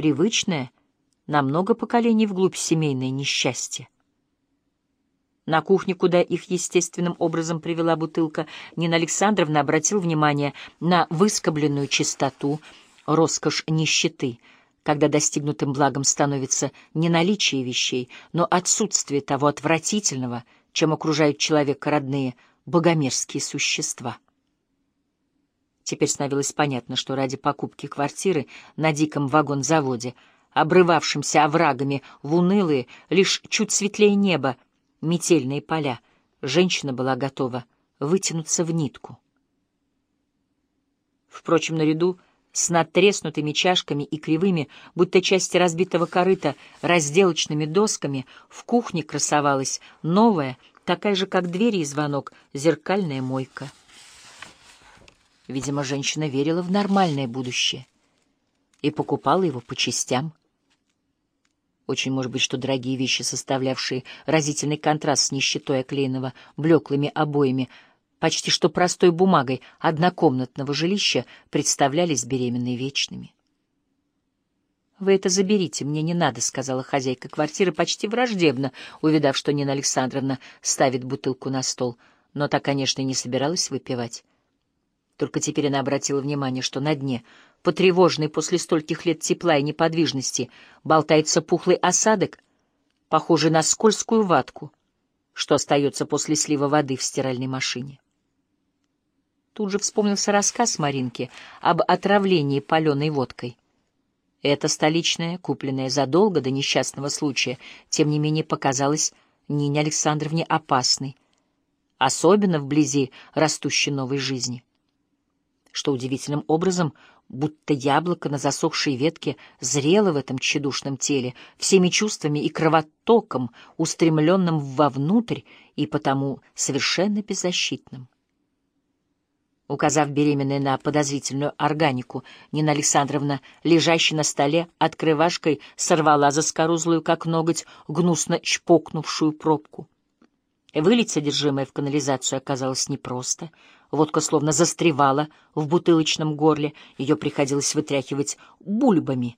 привычное, на много поколений вглубь семейное несчастье. На кухне, куда их естественным образом привела бутылка, Нина Александровна обратила внимание на выскобленную чистоту, роскошь нищеты, когда достигнутым благом становится не наличие вещей, но отсутствие того отвратительного, чем окружают человека родные, богомерзкие существа. Теперь становилось понятно, что ради покупки квартиры на диком вагонзаводе, обрывавшимся оврагами в унылые, лишь чуть светлее неба, метельные поля, женщина была готова вытянуться в нитку. Впрочем, наряду с надтреснутыми чашками и кривыми, будто части разбитого корыта, разделочными досками, в кухне красовалась новая, такая же, как двери и звонок, зеркальная мойка. Видимо, женщина верила в нормальное будущее и покупала его по частям. Очень может быть, что дорогие вещи, составлявшие разительный контраст с нищетой оклеенного блеклыми обоями, почти что простой бумагой однокомнатного жилища, представлялись беременной вечными. «Вы это заберите, мне не надо», — сказала хозяйка квартиры почти враждебно, увидав, что Нина Александровна ставит бутылку на стол, но та, конечно, не собиралась выпивать. Только теперь она обратила внимание, что на дне — потревоженный после стольких лет тепла и неподвижности, болтается пухлый осадок, похожий на скользкую ватку, что остается после слива воды в стиральной машине. Тут же вспомнился рассказ Маринки об отравлении паленой водкой. Эта столичная, купленная задолго до несчастного случая, тем не менее показалась Нине Александровне опасной, особенно вблизи растущей новой жизни. Что удивительным образом будто яблоко на засохшей ветке зрело в этом тщедушном теле, всеми чувствами и кровотоком, устремленным вовнутрь и потому совершенно беззащитным. Указав беременной на подозрительную органику, Нина Александровна, лежащая на столе, открывашкой сорвала заскорузлую, как ноготь, гнусно чпокнувшую пробку. Вылить содержимое в канализацию оказалось непросто. Водка словно застревала в бутылочном горле, ее приходилось вытряхивать бульбами,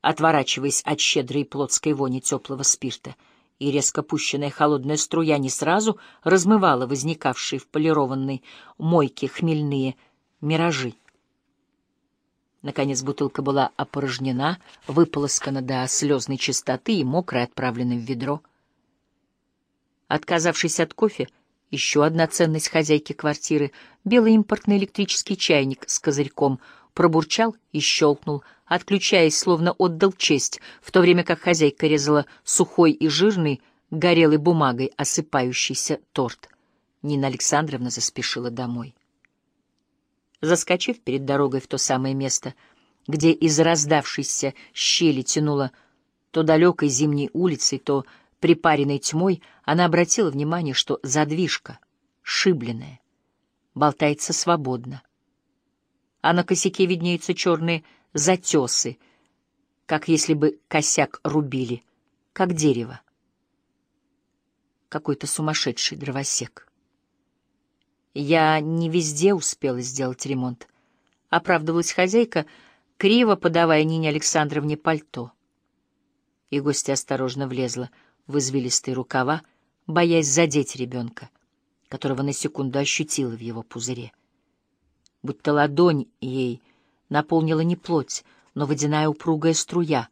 отворачиваясь от щедрой плотской вони теплого спирта, и резко пущенная холодная струя не сразу размывала возникавшие в полированной мойке хмельные миражи. Наконец бутылка была опорожнена, выполоскана до слезной чистоты и мокрая отправлена в ведро — Отказавшись от кофе, еще одна ценность хозяйки квартиры, белый импортный электрический чайник с козырьком, пробурчал и щелкнул, отключаясь, словно отдал честь, в то время как хозяйка резала сухой и жирный, горелой бумагой осыпающийся торт. Нина Александровна заспешила домой. Заскочив перед дорогой в то самое место, где из раздавшейся щели тянуло то далекой зимней улицей, то припаренной тьмой, она обратила внимание, что задвижка, шибленная, болтается свободно. А на косяке виднеются черные затесы, как если бы косяк рубили, как дерево. Какой-то сумасшедший дровосек. Я не везде успела сделать ремонт. Оправдывалась хозяйка, криво подавая Нине Александровне пальто. И гостья осторожно влезла — в извилистые рукава, боясь задеть ребенка, которого на секунду ощутила в его пузыре. Будто ладонь ей наполнила не плоть, но водяная упругая струя,